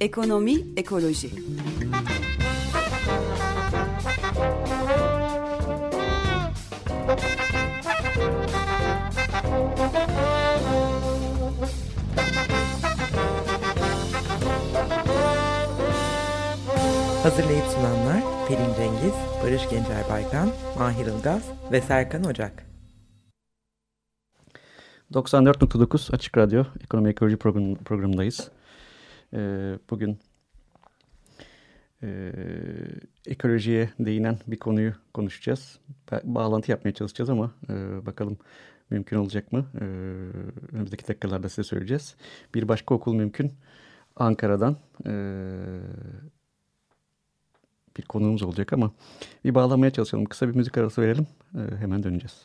Ekonomi, ekoloji. Pelin Cengiz, Barış Gencer Baykan, Mahir Ilgaz ve Serkan Ocak. 94.9 Açık Radyo Ekonomi Ekoloji program, programındayız. Ee, bugün e, ekolojiye değinen bir konuyu konuşacağız. Ba bağlantı yapmaya çalışacağız ama e, bakalım mümkün olacak mı? E, önümüzdeki dakikalarda size söyleyeceğiz. Bir başka okul mümkün. Ankara'dan e, bir konuğumuz olacak ama bir bağlamaya çalışalım. Kısa bir müzik arası verelim. E, hemen döneceğiz.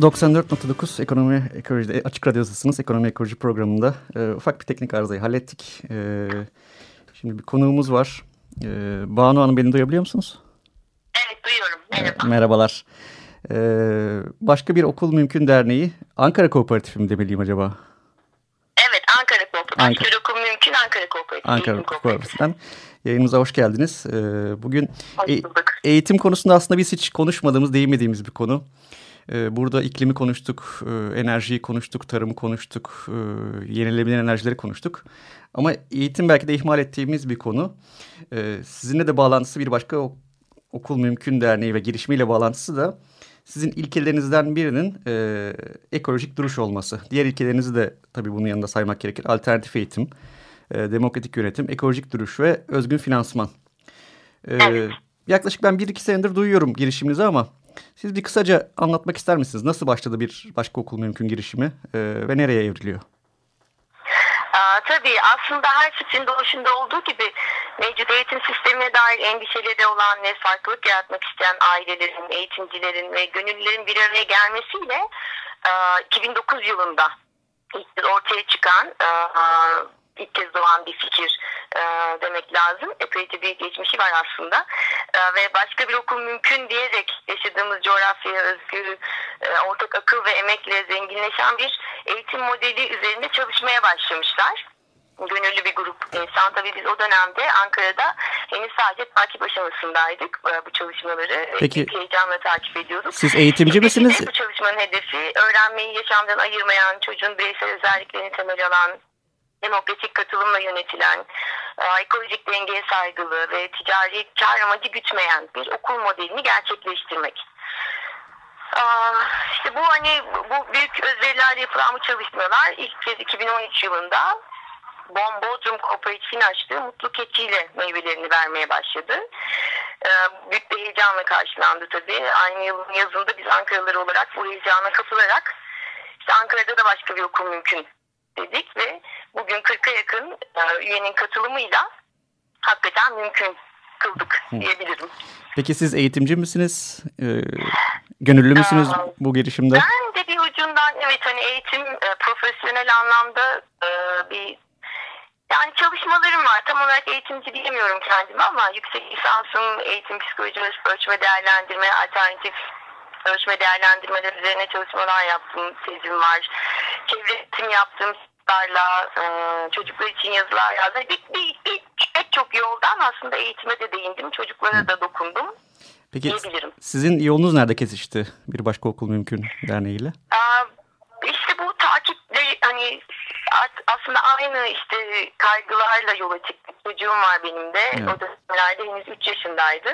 ...94.9 Ekonomi Ekoloji Açık Radyo'dasınız. Ekonomi Ekoloji programında e, ufak bir teknik arızayı hallettik. E, şimdi bir konuğumuz var. E, Banu Hanım beni duyabiliyor musunuz? Evet duyuyorum. Merhaba. Merhabalar. E, başka bir okul mümkün derneği Ankara Kooperatifi mi demeliyim acaba? Evet Ankara Kooperatifi. Ankara. Başka bir okul mümkün Ankara Kooperatifi. Ankara Kooperatifi'den. Yayınımıza hoş geldiniz. E, bugün e, eğitim konusunda aslında biz hiç konuşmadığımız, değinmediğimiz bir konu. Burada iklimi konuştuk, enerjiyi konuştuk, tarımı konuştuk, yenilenebilir enerjileri konuştuk. Ama eğitim belki de ihmal ettiğimiz bir konu. Sizinle de bağlantısı bir başka Okul Mümkün Derneği ve girişimiyle bağlantısı da sizin ilkelerinizden birinin e, ekolojik duruş olması. Diğer ilkelerinizi de tabii bunun yanında saymak gerekir. Alternatif eğitim, e, demokratik yönetim, ekolojik duruş ve özgün finansman. E, evet. Yaklaşık ben bir iki senedir duyuyorum girişiminizi ama siz bir kısaca anlatmak ister misiniz? Nasıl başladı bir başka okul mümkün girişimi e, ve nereye evriliyor? Aa, tabii aslında her fikrin doğuşunda olduğu gibi mevcut eğitim sistemine dair endişeleri olan ve farklılık yaratmak isteyen ailelerin, eğitimcilerin ve gönüllülerin bir araya gelmesiyle e, 2009 yılında ortaya çıkan ilk kez doğan bir fikir e, demek lazım. Epeyce bir geçmişi var aslında. E, ve başka bir okul mümkün diyerek yaşadığımız coğrafyaya özgü e, ortak akıl ve emekle zenginleşen bir eğitim modeli üzerinde çalışmaya başlamışlar. gönüllü bir grup insan. Tabii biz o dönemde Ankara'da henüz sadece takip aşamasındaydık e, bu çalışmaları. Peki, heyecanla takip ediyorduk. Siz eğitimci misiniz? Bu çalışmanın hedefi öğrenmeyi yaşamdan ayırmayan, çocuğun bireysel özelliklerini temel alan, demokratik katılımla yönetilen, e, ekolojik dengeye saygılı ve ticari kar amacı gütmeyen bir okul modelini gerçekleştirmek. İşte bu hani bu büyük özverilerle yapılan bu çalışmalar ilk kez 2013 yılında Bon Bodrum Kooperatif'in açtığı Mutlu Keçi ile meyvelerini vermeye başladı. Büyük bir heyecanla karşılandı tabii. Aynı yılın yazında biz Ankaralılar olarak bu heyecana kapılarak işte Ankara'da da başka bir okul mümkün dedik ve bugün 40'a yakın üyenin katılımıyla hakikaten mümkün kıldık diyebilirim. Peki siz eğitimci misiniz? Ee, gönüllü müsünüz ee, bu girişimde? Ben de bir ucundan evet hani eğitim e, profesyonel anlamda e, bir yani çalışmalarım var. Tam olarak eğitimci diyemiyorum kendime ama yüksek lisansım eğitim psikoloji ölçme değerlendirme alternatif ölçme değerlendirmeler üzerine çalışmalar yaptım. Tezim var. Çevre eğitim yaptım çocuklarla, e, çocuklar için yazılar yazdım. Bir, bir, bir, pek çok yoldan aslında eğitime de değindim. Çocuklara da dokundum. Peki sizin yolunuz nerede kesişti bir başka okul mümkün derneğiyle? İşte bu takiple hani aslında aynı işte kaygılarla yola çıktık. Çocuğum var benim de. Evet. O dönemlerde henüz 3 yaşındaydı.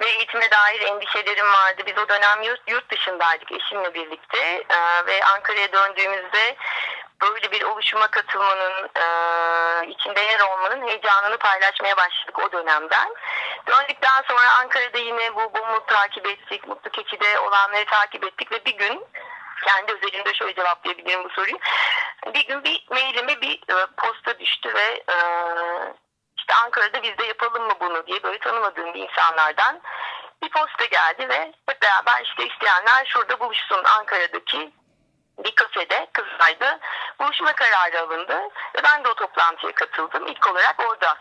Ve eğitime dair endişelerim vardı. Biz o dönem yurt, yurt dışındaydık eşimle birlikte. Ee, ve Ankara'ya döndüğümüzde böyle bir oluşuma katılmanın, e, içinde yer olmanın heyecanını paylaşmaya başladık o dönemden. Döndükten sonra Ankara'da yine bu BOM'u takip ettik, Mutlu Keçi'de olanları takip ettik ve bir gün kendi özelinde şöyle cevaplayabilirim bu soruyu. Bir gün bir mailime bir e, posta düştü ve e, işte Ankara'da biz de yapalım mı bunu diye böyle tanımadığım bir insanlardan bir posta geldi ve hep beraber işte isteyenler şurada buluşsun Ankara'daki bir kafede Kızılay'da buluşma kararı alındı ve ben de o toplantıya katıldım. İlk olarak orada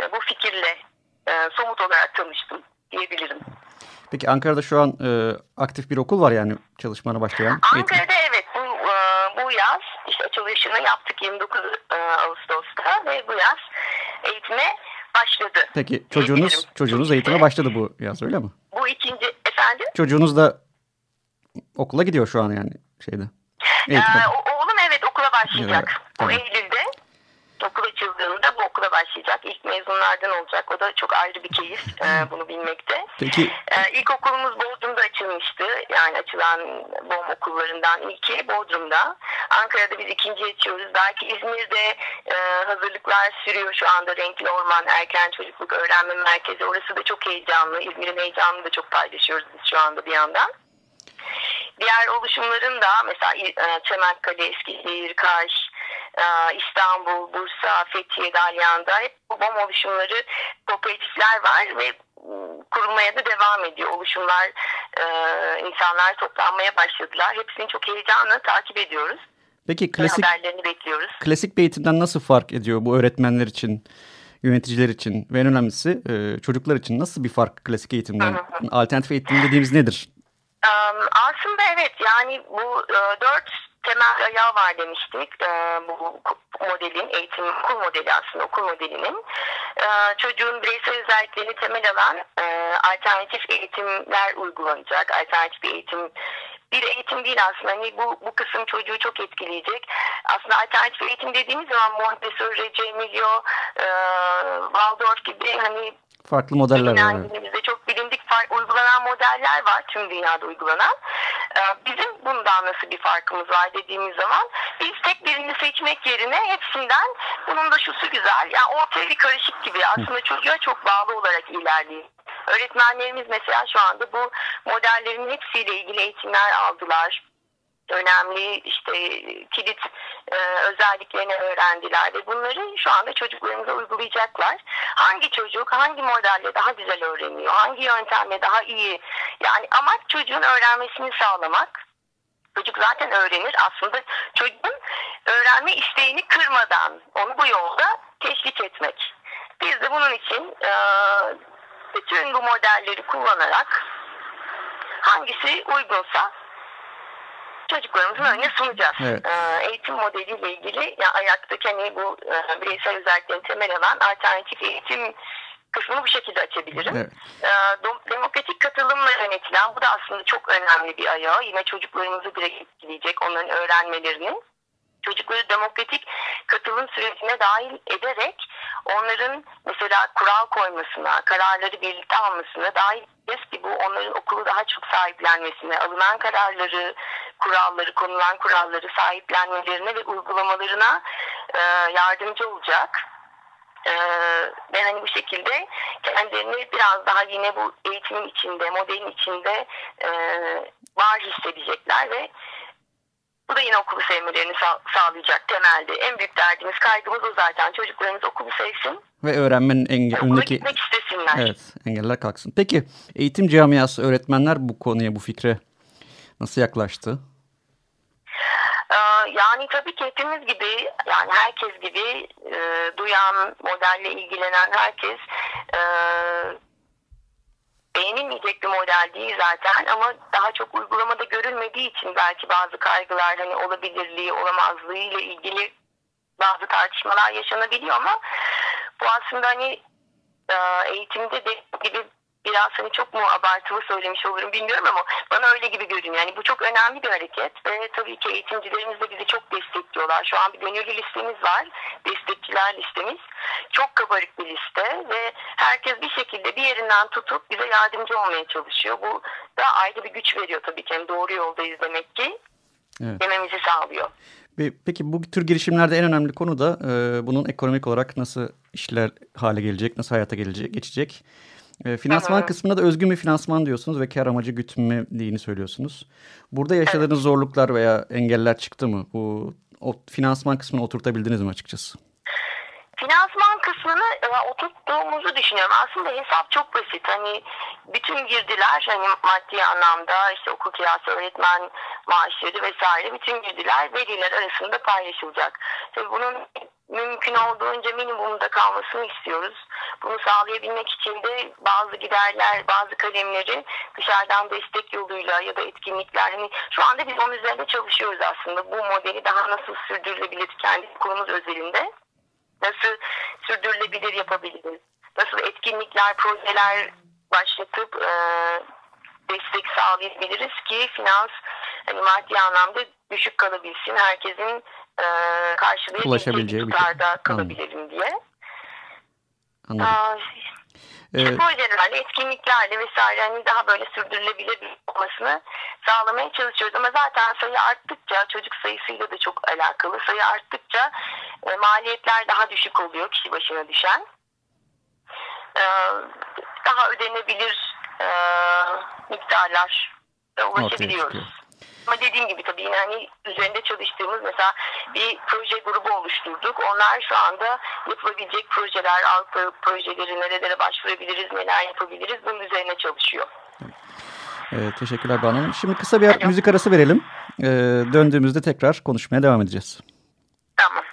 e, bu fikirle e, somut olarak tanıştım diyebilirim. Peki Ankara'da şu an e, aktif bir okul var yani çalışmana başlayan. Ankara'da eğitim. evet bu, e, bu yaz işte açılışını yaptık 29 e, Ağustos'ta ve bu yaz eğitime başladı. Peki çocuğunuz çocuğunuz eğitime başladı bu yaz öyle mi? Bu ikinci efendim? Çocuğunuz da okula gidiyor şu an yani şeyde. Ee, oğlum evet okula başlayacak. Evet. Bu Eylül'de okul açıldığında bu okula başlayacak. İlk mezunlardan olacak. O da çok ayrı bir keyif e, bunu bilmekte. Peki. E, ilk okulumuz Bodrum'da açılmıştı. Yani açılan BOM okullarından ilki Bodrum'da. Ankara'da biz ikinci açıyoruz. Belki İzmir'de e, hazırlıklar sürüyor şu anda. Renkli Orman Erken Çocukluk Öğrenme Merkezi. Orası da çok heyecanlı. İzmir'in heyecanını da çok paylaşıyoruz biz şu anda bir yandan. Diğer oluşumların da mesela e, Çanakkale, Eskişehir, Kaş, e, İstanbul, Bursa, Fethiye, Dalyan'da hep bu BOM oluşumları kooperatifler var ve kurulmaya da devam ediyor. Oluşumlar, e, insanlar toplanmaya başladılar. Hepsini çok heyecanla takip ediyoruz. Peki klasik, haberlerini bekliyoruz. Klasik bir eğitimden nasıl fark ediyor bu öğretmenler için, yöneticiler için ve en önemlisi çocuklar için nasıl bir fark klasik eğitimden? Hı hı. Alternatif eğitim dediğimiz nedir? Aslında evet yani bu e, dört temel ayağı var demiştik e, bu modelin eğitim okul modeli aslında okul modelinin e, çocuğun bireysel özelliklerini temel alan alternatif eğitimler uygulanacak alternatif bir eğitim bir eğitim değil aslında. Hani bu, bu kısım çocuğu çok etkileyecek. Aslında alternatif eğitim dediğimiz zaman Montessori, Cemilio, e, Waldorf gibi hani farklı modeller var. Bizde çok bilindik uygulanan modeller var tüm dünyada uygulanan. Ee, bizim bundan nasıl bir farkımız var dediğimiz zaman biz tek birini seçmek yerine hepsinden bunun da şusu güzel. Yani ortaya bir karışık gibi aslında çocuğa çok bağlı olarak ilerliyor. Öğretmenlerimiz mesela şu anda bu modellerin hepsiyle ilgili eğitimler aldılar önemli işte kilit e, özelliklerini öğrendiler ve bunları şu anda çocuklarımıza uygulayacaklar. Hangi çocuk hangi modelle daha güzel öğreniyor, hangi yöntemle daha iyi yani amaç çocuğun öğrenmesini sağlamak. Çocuk zaten öğrenir aslında çocuğun öğrenme isteğini kırmadan onu bu yolda teşvik etmek. Biz de bunun için e, bütün bu modelleri kullanarak hangisi uygunsa çocuklarımızın önüne sunacağız. Evet. Ee, eğitim modeliyle ilgili yani ayaktaki hani bu e, bireysel özelliklerini temel alan alternatif eğitim kısmını bu şekilde açabilirim. Evet. Ee, demokratik katılımla yönetilen bu da aslında çok önemli bir ayağı. Yine çocuklarımızı direkt etkileyecek onların öğrenmelerini çocukları demokratik katılım sürecine dahil ederek onların mesela kural koymasına, kararları birlikte almasına dahil edeceğiz ki bu onların okulu daha çok sahiplenmesine, alınan kararları, kuralları, konulan kuralları sahiplenmelerine ve uygulamalarına e, yardımcı olacak. Ee, ve hani bu şekilde kendilerini biraz daha yine bu eğitimin içinde, modelin içinde e, var hissedecekler ve bu da yine okulu sevmelerini sağ, sağlayacak temelde. En büyük derdimiz, kaygımız o zaten. Çocuklarımız okulu sevsin. Ve öğrenmenin enge Okula önündeki... gitmek istesinler. Evet, engeller kalksın. Peki eğitim camiası, öğretmenler bu konuya, bu fikre nasıl yaklaştı? Ee, yani tabii ki hepimiz gibi yani herkes gibi e, duyan, modelle ilgilenen herkes e, beğenilmeyecek bir model değil zaten ama daha çok uygulamada görülmediği için belki bazı kaygılar hani olabilirliği, olamazlığı ile ilgili bazı tartışmalar yaşanabiliyor ama bu aslında hani e, eğitimde de gibi biraz hani çok mu abartılı söylemiş olurum bilmiyorum ama bana öyle gibi görünüyor. Yani bu çok önemli bir hareket ve tabii ki eğitimcilerimiz de bizi çok destekliyorlar. Şu an bir gönüllü listemiz var. Destekçiler listemiz. Çok kabarık bir liste ve herkes bir şekilde bir yerinden tutup bize yardımcı olmaya çalışıyor. Bu da ayrı bir güç veriyor tabii ki. Yani doğru yoldayız demek ki. Evet. Dememizi sağlıyor. Peki bu tür girişimlerde en önemli konu da e, bunun ekonomik olarak nasıl işler hale gelecek, nasıl hayata gelecek, geçecek. E, finansman Hı. kısmında da özgün bir finansman diyorsunuz ve kar amacı gütmediğini söylüyorsunuz. Burada yaşadığınız zorluklar veya engeller çıktı mı? Bu o finansman kısmını oturtabildiniz mi açıkçası? Finansman kısmını e, oturttuğumuzu düşünüyorum. Aslında hesap çok basit. Hani bütün girdiler hani maddi anlamda işte okul kirası, öğretmen maaşları vesaire bütün girdiler veliler arasında paylaşılacak. Tabii bunun mümkün olduğunca minimumda kalmasını istiyoruz. Bunu sağlayabilmek için de bazı giderler, bazı kalemleri dışarıdan destek yoluyla ya da etkinlikler. Hani şu anda biz onun üzerinde çalışıyoruz aslında. Bu modeli daha nasıl sürdürülebilir kendi kurumuz özelinde nasıl sürdürülebilir yapabiliriz? Nasıl etkinlikler, projeler başlatıp e, destek sağlayabiliriz ki finans hani maddi anlamda düşük kalabilsin. Herkesin e, karşılayabileceği tutarda şey. kalabilelim diye. Anladım. Aa, işte projelerle, etkinliklerle vesaire hani daha böyle sürdürülebilir bir olmasını sağlamaya çalışıyoruz. Ama zaten sayı arttıkça çocuk sayısıyla da çok alakalı. Sayı arttıkça e, maliyetler daha düşük oluyor kişi başına düşen. E, daha ödenebilir e, miktarlar ulaşabiliyoruz. Ama dediğim gibi tabii yine hani üzerinde çalıştığımız mesela bir proje grubu oluşturduk. Onlar şu anda yapılabilecek projeler, Avrupa projeleri, nerelere başvurabiliriz, neler yapabiliriz bunun üzerine çalışıyor. e, teşekkürler Banu Hanım. Şimdi kısa bir müzik arası verelim. E, döndüğümüzde tekrar konuşmaya devam edeceğiz. Tamam.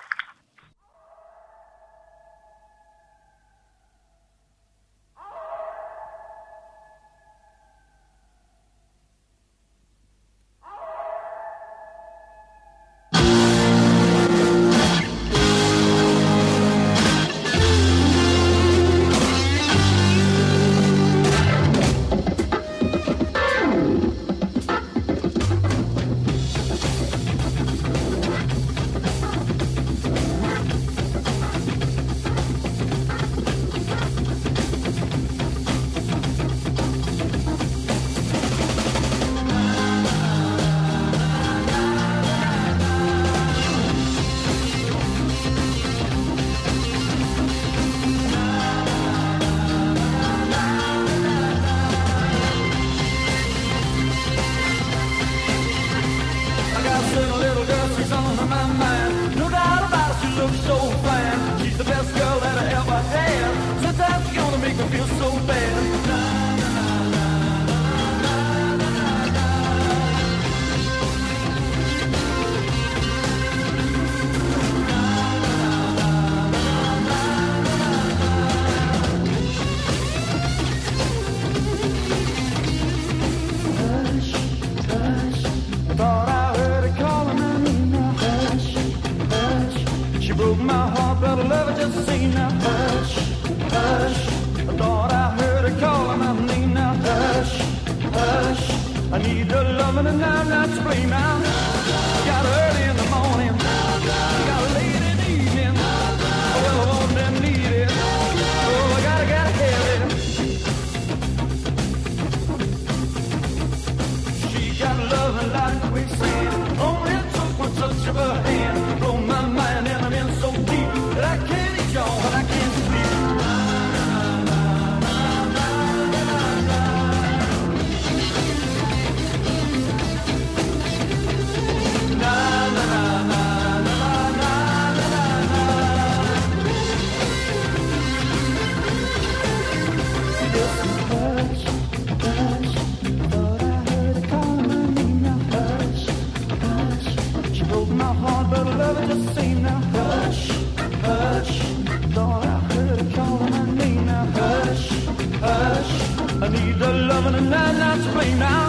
I need the loving and I'm not to blame now.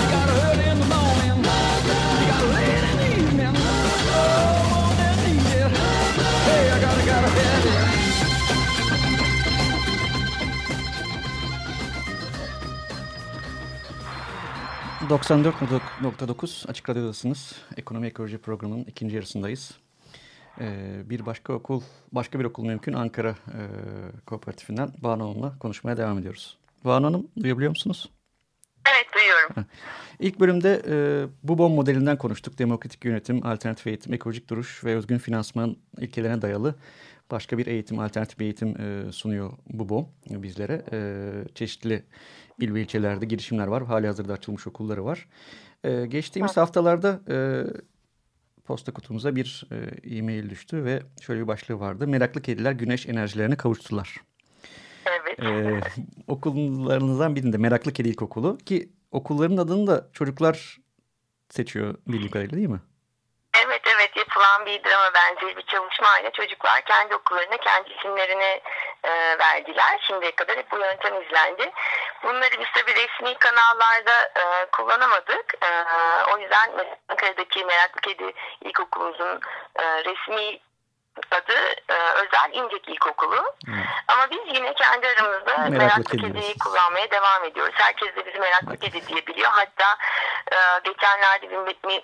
You got early in the morning. You got late in the evening. Oh, won't I need it? Hey, I gotta, gotta have it. ...94.9 Açık Radyo'dasınız. Ekonomi Ekoloji Programı'nın ikinci yarısındayız. Ee, bir başka okul, başka bir okul mümkün Ankara e, Kooperatifinden Banu Hanım'la konuşmaya devam ediyoruz. Banu Hanım duyabiliyor musunuz? Evet duyuyorum. İlk bölümde e, bu BOM modelinden konuştuk. Demokratik yönetim, alternatif eğitim, ekolojik duruş ve özgün finansman ilkelerine dayalı başka bir eğitim, alternatif bir eğitim e, sunuyor bu BOM bizlere. E, çeşitli il ve ilçelerde girişimler var. Hali hazırda açılmış okulları var. E, geçtiğimiz haftalarda e, posta kutumuza bir e, e-mail düştü ve şöyle bir başlığı vardı. Meraklı kediler güneş enerjilerine kavuştular. Ee, okullarınızdan birinde Meraklı Kedi İlkokulu ki okulların adını da çocuklar seçiyor bildiğim kadarıyla değil mi? Evet evet yapılan bir drama benzeri bir çalışmayla çocuklar kendi okullarına kendi isimlerini e, verdiler. Şimdiye kadar hep bu yöntem izlendi. Bunları biz tabii resmi kanallarda e, kullanamadık. E, o yüzden Ankara'daki Meraklı Kedi İlkokulumuzun e, resmi adı e, Özel İncek İlkokulu. Evet. Ama biz yine kendi aramızda Meraklı Meraklı, Kedi Kedi'yi kullanmaya devam ediyoruz. Herkes de bizi Meraklı Kedi diye biliyor. Hatta e, geçenlerde bir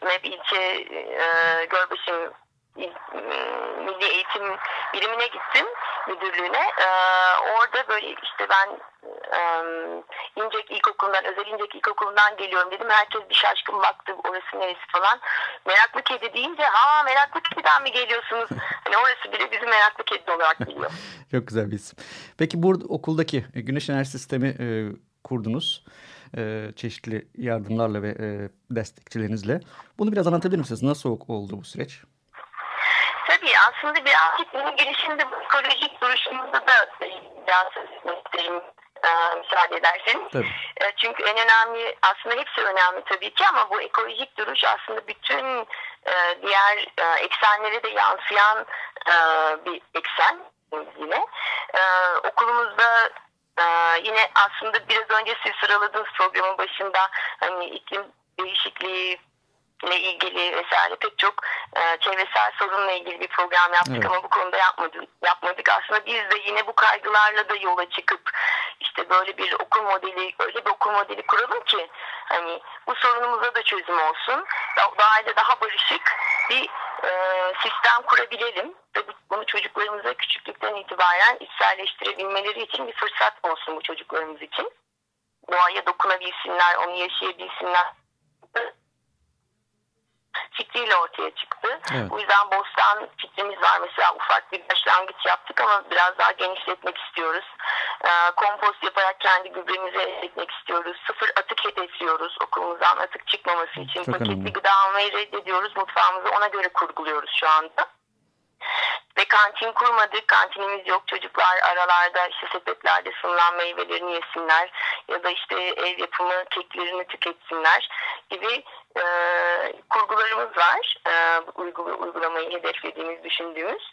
MEP, ilçe e, Gölbaşı İl- m, Milli Eğitim Birimine gittim müdürlüğüne. E, orada böyle işte ben e, İncek İlkokulu'ndan, Özel İncek İlkokulu'ndan geliyorum dedim. Herkes bir şaşkın baktı orası neresi falan. Meraklı Kedi deyince ha Meraklı Kedi'den mi geliyorsunuz? Hani orası bile bizi Meraklı Kedi olarak biliyor. Çok güzel bir isim. Peki burada okuldaki e, güneş enerji sistemi e, kurdunuz. E, çeşitli yardımlarla ve e, destekçilerinizle. Bunu biraz anlatabilir misiniz? Nasıl oldu bu süreç? Tabii aslında birazcık bunun girişinde bu ekolojik duruşumuzda da biraz isterim e, müsaade ederseniz. Tabii. E, Çünkü en önemli aslında hepsi önemli tabii ki ama bu ekolojik duruş aslında bütün e, diğer e, eksenlere de yansıyan e, bir eksen yine. E, Okulumuzda e, yine aslında biraz önce siz sıraladığınız programın başında hani iklim değişikliği ile ilgili vesaire pek çok e, çevresel sorunla ilgili bir program yaptık Evet. ama bu konuda yapmadık, yapmadık. Aslında biz de yine bu kaygılarla da yola çıkıp işte böyle bir okul modeli, öyle bir okul modeli kuralım ki hani bu sorunumuza da çözüm olsun. Da- Doğayla daha barışık bir e, sistem kurabilelim ve bu- bunu çocuklarımıza küçüklükten itibaren içselleştirebilmeleri için bir fırsat olsun bu çocuklarımız için. Doğaya dokunabilsinler, onu yaşayabilsinler fikriyle ortaya çıktı. Evet. Bu yüzden bostan fikrimiz var. Mesela ufak bir başlangıç yaptık ama biraz daha genişletmek istiyoruz. Ee, kompost yaparak kendi gübremizi elde etmek istiyoruz. Sıfır atık hedefliyoruz okulumuzdan atık çıkmaması için. Çok Paketli önemli. gıda almayı reddediyoruz. Mutfağımızı ona göre kurguluyoruz şu anda. Ve kantin kurmadık. Kantinimiz yok. Çocuklar aralarda işte sepetlerde sunulan meyvelerini yesinler. Ya da işte ev yapımı keklerini tüketsinler gibi e, kurgularımız var. E, uygul- uygulamayı hedeflediğimiz, düşündüğümüz.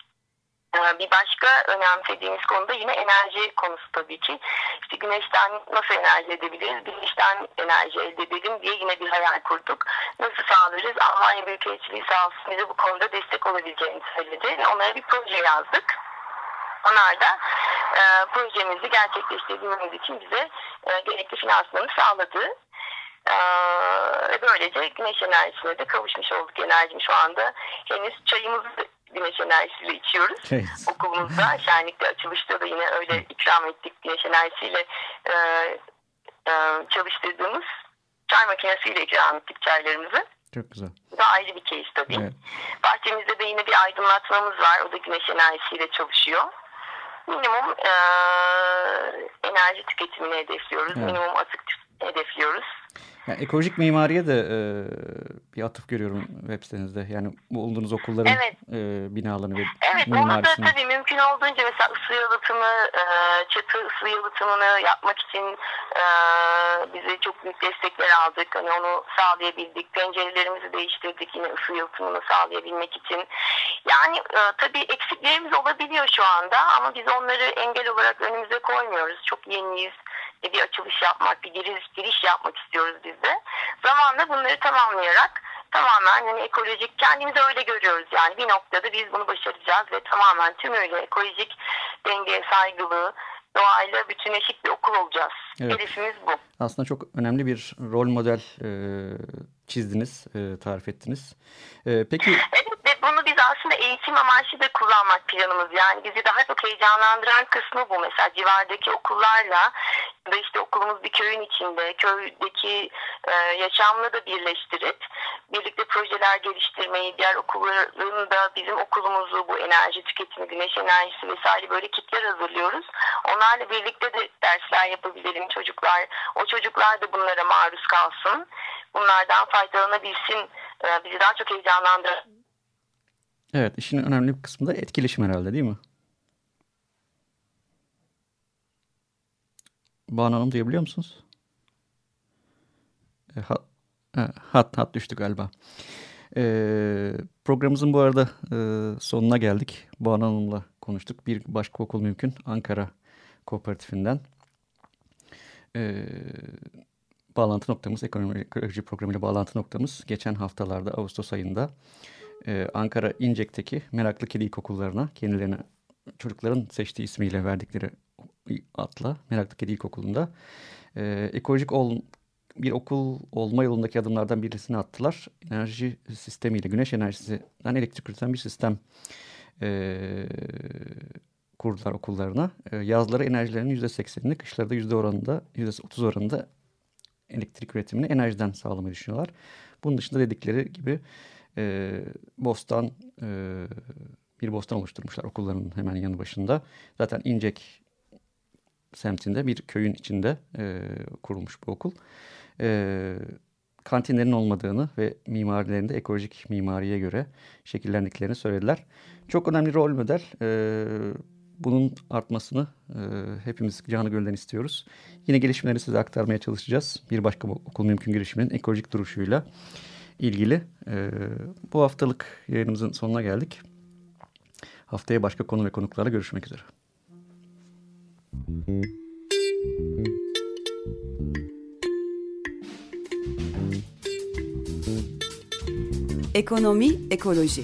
Ee, bir başka önemsediğimiz konu da yine enerji konusu tabii ki. İşte güneşten nasıl enerji edebiliriz, güneşten enerji elde edelim diye yine bir hayal kurduk. Nasıl sağlarız? Almanya Büyükelçiliği sağ olsun bize bu konuda destek olabileceğini söyledi. Onlara bir proje yazdık. Onlar da e, projemizi gerçekleştirdiğimiz için bize e, gerekli finansmanı sağladı. Ve böylece güneş enerjisine de kavuşmuş olduk enerjim şu anda. Henüz çayımızı güneş enerjisiyle içiyoruz. Evet. Okulumuzda şenlikte açılışta da yine öyle ikram ettik güneş enerjisiyle e, e, çalıştırdığımız çay makinesiyle ikram ettik çaylarımızı. Çok güzel. Bu da ayrı bir keyif tabii. Evet. Bahçemizde de yine bir aydınlatmamız var. O da güneş enerjisiyle çalışıyor. Minimum e, enerji tüketimini hedefliyoruz. Evet. Minimum atık hedefliyoruz. Yani ekolojik mimariye de e, bir atıf görüyorum web sitenizde. Yani bulunduğunuz okulların Evet. e, binalarını ve Evet mimarisini. tabii mümkün olduğunca mesela ısı yalıtımı, e, çatı ısı yalıtımını yapmak için e, bize çok büyük destekler aldık. Hani onu sağlayabildik. Pencerelerimizi değiştirdik yine ısı yalıtımını sağlayabilmek için. Yani e, tabii eksiklerimiz olabiliyor şu anda ama biz onları engel olarak önümüze koymuyoruz. Çok yeniyiz. Bir açılış yapmak, bir giriş, giriş yapmak istiyoruz biz de. Zamanla bunları tamamlayarak tamamen hani ekolojik kendimizi öyle görüyoruz yani bir noktada biz bunu başaracağız ve tamamen tümüyle ekolojik dengeye saygılı doğayla bütünleşik bir okul olacağız. Evet. Hedefimiz bu. Aslında çok önemli bir rol model e, çizdiniz, e, tarif ettiniz. E, peki Evet ve bunu biz aslında eğitim amaçlı da kullanmak planımız. Yani bizi daha çok heyecanlandıran kısmı bu. Mesela civardaki okullarla da işte okulumuz bir köyün içinde, köydeki e, yaşamla da birleştirip birlikte projeler geliştirmeyi, diğer okulların da bizim okulumuzu bu enerji tüketimi, güneş enerjisi vesaire böyle kitler hazırlıyoruz. Onlarla birlikte de dersler yapabilelim çocuklar. O çocuklar da bunlara maruz kalsın. Bunlardan faydalanabilsin. E, bizi daha çok heyecanlandıran evet işin önemli bir kısmı da etkileşim herhalde değil mi? Banu Hanım duyabiliyor musunuz? E, hat, e, hat, hat düştü galiba. E, programımızın bu arada e, sonuna geldik. Banu Hanım'la konuştuk. Bir başka okul mümkün. Ankara Kooperatifinden. E, bağlantı noktamız, ekonomi ekoloji programıyla bağlantı noktamız geçen haftalarda Ağustos ayında e, Ankara İncek'teki Meraklı Kedi İlkokullarına kendilerine çocukların seçtiği ismiyle verdikleri atla Meraklı Kedi İlkokulu'nda e, ekolojik ol, bir okul olma yolundaki adımlardan birisini attılar. Enerji sistemiyle, güneş enerjisinden elektrik üreten bir sistem e, kurdular okullarına. E, yazları enerjilerinin %80'ini, kışları da %30 oranında, %30 oranında elektrik üretimini enerjiden sağlamayı düşünüyorlar. Bunun dışında dedikleri gibi e, bostan e, bir bostan oluşturmuşlar okulların hemen yanı başında. Zaten İncek semtinde bir köyün içinde e, kurulmuş bu okul. E, kantinlerin olmadığını ve mimarilerinde ekolojik mimariye göre şekillendiklerini söylediler. Çok önemli rol model. E, bunun artmasını e, hepimiz canı gönülden istiyoruz. Yine gelişmeleri size aktarmaya çalışacağız. Bir başka okul mümkün girişiminin ekolojik duruşuyla ilgili. E, bu haftalık yayınımızın sonuna geldik. Haftaya başka konu ve konuklarla görüşmek üzere. Ekonomi, ekoloji.